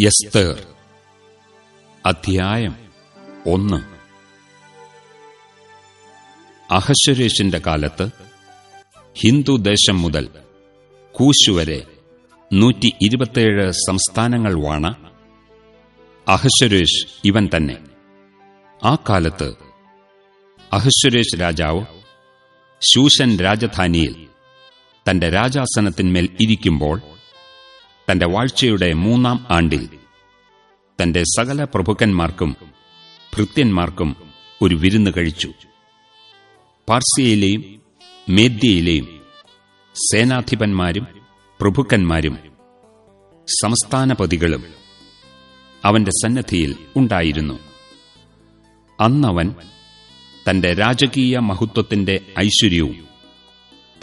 എസ്തേർ. അധ്യായം ഒന്ന്. അഹശ്വരേഷിന്റെ കാലത്ത് ഹിന്ദുദേശം മുതൽ കൂശ് വരെ നൂറ്റി ഇരുപത്തേഴ് സംസ്ഥാനങ്ങൾ വാണ അഹശ്വരേഷ് ഇവൻ തന്നെ. ആ കാലത്ത് അഹശ്വരേഷ് രാജാവ് ശൂഷൻ രാജധാനിയിൽ തന്റെ രാജാസനത്തിന്മേൽ ഇരിക്കുമ്പോൾ തന്റെ വാഴ്ചയുടെ മൂന്നാം ആണ്ടിൽ തന്റെ സകല പ്രഭുക്കന്മാർക്കും ഭൃത്യന്മാർക്കും ഒരു വിരുന്ന് കഴിച്ചു. പാർസിയയിലെയും മേദ്യയിലെയും സേനാധിപന്മാരും പ്രഭുക്കന്മാരും സംസ്ഥാനപതികളും അവന്റെ സന്നദ്ധിയിൽ ഉണ്ടായിരുന്നു. അന്നവൻ തന്റെ രാജകീയ മഹത്വത്തിന്റെ ഐശ്വര്യവും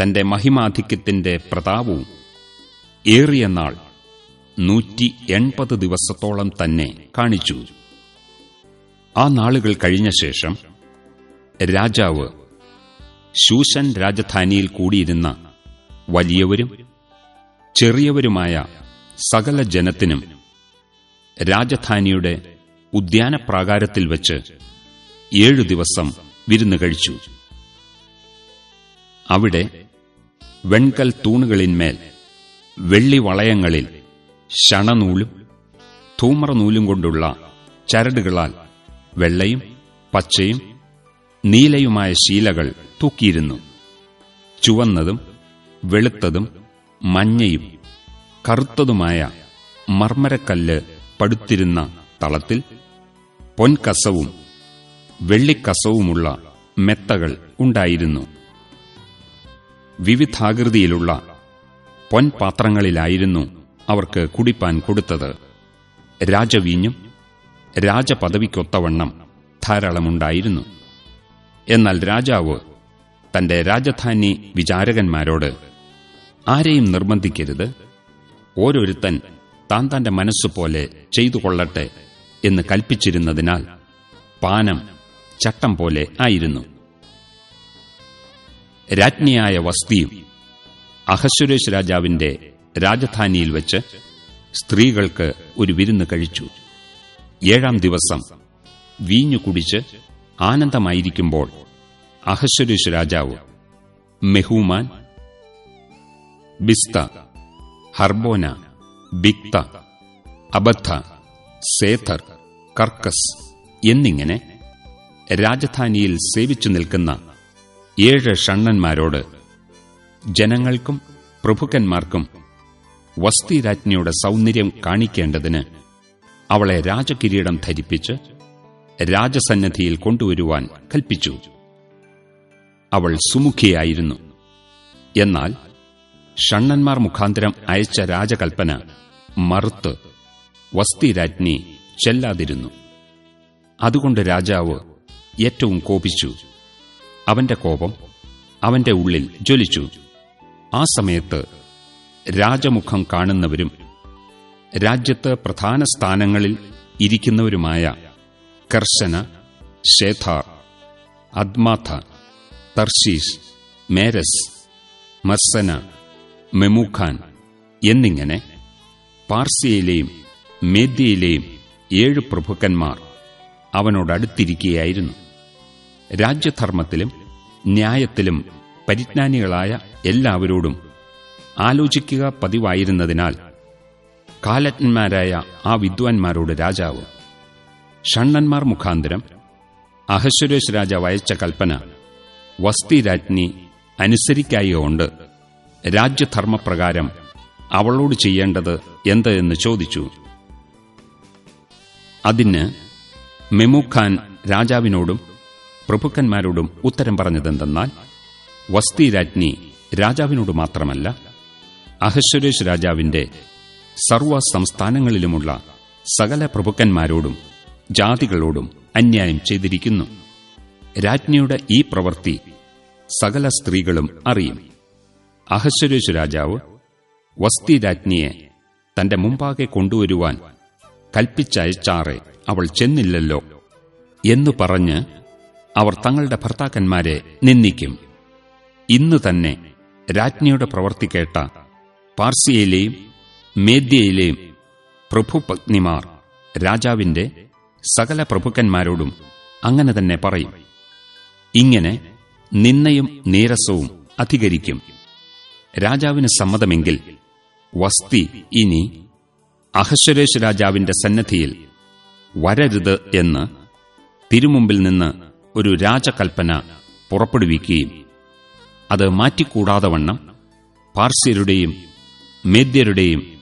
തന്റെ മഹിമാധിക്യത്തിന്റെ പ്രതാപവും ഏറിയ നാൾ നൂറ്റി എൺപത് ദിവസത്തോളം തന്നെ കാണിച്ചു. ആ നാളുകൾ കഴിഞ്ഞ ശേഷം രാജാവ് ശൂഷൻ രാജധാനിയിൽ കൂടിയിരുന്ന വലിയവരും ചെറിയവരുമായ സകല ജനത്തിനും രാജധാനിയുടെ ഉദ്യാനപ്രാകാരത്തിൽ വച്ച് ഏഴു ദിവസം വിരുന്ന് കഴിച്ചു. അവിടെ വെൺകൽ തൂണുകളിന്മേൽ വെള്ളി വളയങ്ങളിൽ ശണനൂലും ധൂമ്രനൂലും കൊണ്ടുള്ള ചരടുകളാൽ വെള്ളയും പച്ചയും നീലയുമായ ശീലകൾ തൂക്കിയിരുന്നു. ചുവന്നതും വെളുത്തതും മഞ്ഞയും കറുത്തതുമായ മർമരക്കല്ല് പടുത്തിരുന്ന തളത്തിൽ പൊൻകസവും വെള്ളിക്കസവുമുള്ള മെത്തകൾ ഉണ്ടായിരുന്നു. വിവിധാകൃതിയിലുള്ള പൊൻപാത്രങ്ങളിലായിരുന്നു അവർക്ക് കുടിപ്പാൻ കൊടുത്തത്. രാജവീഞ്ഞും രാജപദവിക്കൊത്തവണ്ണം ധാരാളമുണ്ടായിരുന്നു. എന്നാൽ രാജാവ് തന്റെ രാജധാനി വിചാരകന്മാരോട് ആരെയും നിർബന്ധിക്കരുത്. ഓരോരുത്തൻ താൻ തന്റെ മനസ്സുപോലെ ചെയ്തു കൊള്ളട്ടെ എന്ന് കൽപ്പിച്ചിരുന്നതിനാൽ പാനം ചട്ടം പോലെ ആയിരുന്നു. രാജ്ഞിയായ വസ്തിയും അഹസുരേഷ് രാജാവിന്റെ രാജധാനിയിൽ വെച്ച് സ്ത്രീകൾക്ക് ഒരു വിരുന്ന് കഴിച്ചു. ഏഴാം ദിവസം വീഞ്ഞു കുടിച്ച് ആനന്ദമായിരിക്കുമ്പോൾ അഹശ്വരേഷ് രാജാവ് മെഹൂമാൻ ബിസ്ത ഹർബോന ബിക്ത അബദ്ധ സേഥർ കർക്കസ് എന്നിങ്ങനെ രാജധാനിയിൽ സേവിച്ചു നിൽക്കുന്ന ഏഴ് ഷണ്ണന്മാരോട് ജനങ്ങൾക്കും പ്രഭുക്കന്മാർക്കും വസ്തിരാജ്ഞിയുടെ സൗന്ദര്യം കാണിക്കേണ്ടതിന് അവളെ രാജകിരീടം ധരിപ്പിച്ച് രാജസന്നദ്ധിയിൽ കൊണ്ടുവരുവാൻ കൽപ്പിച്ചു. അവൾ സുമുഖിയായിരുന്നു. എന്നാൽ ഷണ്ണന്മാർ മുഖാന്തരം അയച്ച രാജകൽപ്പന മറുത്ത് വസ്തിരാജ്ഞി ചെല്ലാതിരുന്നു. അതുകൊണ്ട് രാജാവ് ഏറ്റവും കോപിച്ചു. അവന്റെ കോപം അവന്റെ ഉള്ളിൽ ജ്വലിച്ചു. ആ സമയത്ത് രാജമുഖം കാണുന്നവരും രാജ്യത്ത് പ്രധാന സ്ഥാനങ്ങളിൽ ഇരിക്കുന്നവരുമായ കർശന ഷേഥാർ അദ്മാഥ തർഷീഷ് മേരസ് മർസന മെമുഖാൻ എന്നിങ്ങനെ പാർസിയയിലെയും മേദ്യയിലെയും ഏഴ് പ്രഭുക്കന്മാർ അവനോടടുത്തിരിക്കുകയായിരുന്നു രാജ്യധർമ്മത്തിലും ന്യായത്തിലും പരിജ്ഞാനികളായ എല്ലാവരോടും ആലോചിക്കുക പതിവായിരുന്നതിനാൽ കാലജ്ഞന്മാരായ ആ വിദ്വാൻമാരോട് രാജാവ് ഷണ്ണന്മാർ മുഖാന്തരം അഹശ്വരേഷ് രാജാവ് അയച്ച കൽപ്പന വസ്തി രാജ്ഞി അനുസരിക്കായുകൊണ്ട് രാജ്യധർമ്മപ്രകാരം അവളോട് ചെയ്യേണ്ടത് എന്ത് എന്ന് ചോദിച്ചു. അതിന് മെമുഖാൻ രാജാവിനോടും പ്രഭുക്കന്മാരോടും ഉത്തരം പറഞ്ഞതെന്തെന്നാൽ വസ്തി രാജ്ഞി രാജാവിനോട് മാത്രമല്ല അഹശ്വരേഷ് രാജാവിന്റെ സർവ സംസ്ഥാനങ്ങളിലുമുള്ള സകല പ്രഭുക്കന്മാരോടും ജാതികളോടും അന്യായം ചെയ്തിരിക്കുന്നു. രാജ്ഞിയുടെ ഈ പ്രവൃത്തി സകല സ്ത്രീകളും അറിയും. അഹശ്വരേഷ് രാജാവ് വസ്തി രാജ്ഞിയെ തന്റെ മുമ്പാകെ കൊണ്ടുവരുവാൻ കൽപ്പിച്ചയച്ചാറെ അവൾ ചെന്നില്ലല്ലോ എന്നു പറഞ്ഞ് അവർ തങ്ങളുടെ ഭർത്താക്കന്മാരെ നിന്ദിക്കും. ഇന്ന് തന്നെ രാജ്ഞിയുടെ പ്രവൃത്തി കേട്ട പാർസിയയിലെയും മേദ്യയിലെയും പ്രഭുപത്നിമാർ രാജാവിന്റെ സകല പ്രഭുക്കന്മാരോടും അങ്ങനെ തന്നെ പറയും. ഇങ്ങനെ നിന്നയും നീരസവും അധികരിക്കും. രാജാവിന് സമ്മതമെങ്കിൽ വസ്തി ഇനി അഹശ്വരേഷ് രാജാവിന്റെ സന്നദ്ധിയിൽ വരരുത് എന്ന് തിരുമുമ്പിൽ നിന്ന് ഒരു രാജകൽപ്പന പുറപ്പെടുവിക്കുകയും അത് മാറ്റിക്കൂടാതെ വണ്ണം പാർസ്യരുടെയും മേദ്യരുടെയും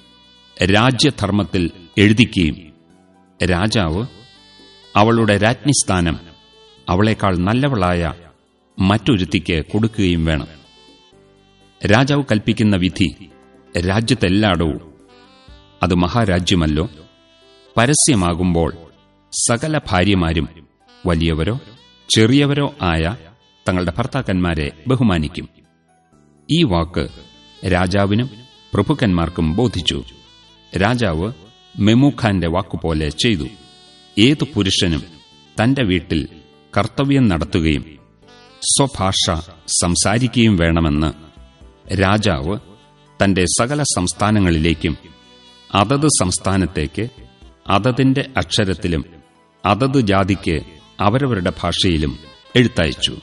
രാജ്യധർമ്മത്തിൽ എഴുതിക്കുകയും രാജാവ് അവളുടെ രാജ്ഞിസ്ഥാനം അവളെക്കാൾ നല്ലവളായ മറ്റൊരുത്തിക്ക് കൊടുക്കുകയും വേണം. രാജാവ് കൽപ്പിക്കുന്ന വിധി രാജ്യത്തെല്ലാടവും അത് മഹാരാജ്യമല്ലോ. പരസ്യമാകുമ്പോൾ സകല ഭാര്യമാരും വലിയവരോ ചെറിയവരോ ആയ തങ്ങളുടെ ഭർത്താക്കന്മാരെ ബഹുമാനിക്കും. ഈ വാക്ക് രാജാവിനും പ്രഭുക്കന്മാർക്കും ബോധിച്ചു. രാജാവ് മെമുഖാന്റെ വാക്കുപോലെ ചെയ്തു. ഏതു പുരുഷനും തന്റെ വീട്ടിൽ കർത്തവ്യം നടത്തുകയും സ്വഭാഷ സംസാരിക്കുകയും വേണമെന്ന് രാജാവ് തന്റെ സകല സംസ്ഥാനങ്ങളിലേക്കും അതത് സംസ്ഥാനത്തേക്ക് അതതിന്റെ അക്ഷരത്തിലും അതത് ജാതിക്ക് അവരവരുടെ ഭാഷയിലും എഴുത്തയച്ചു.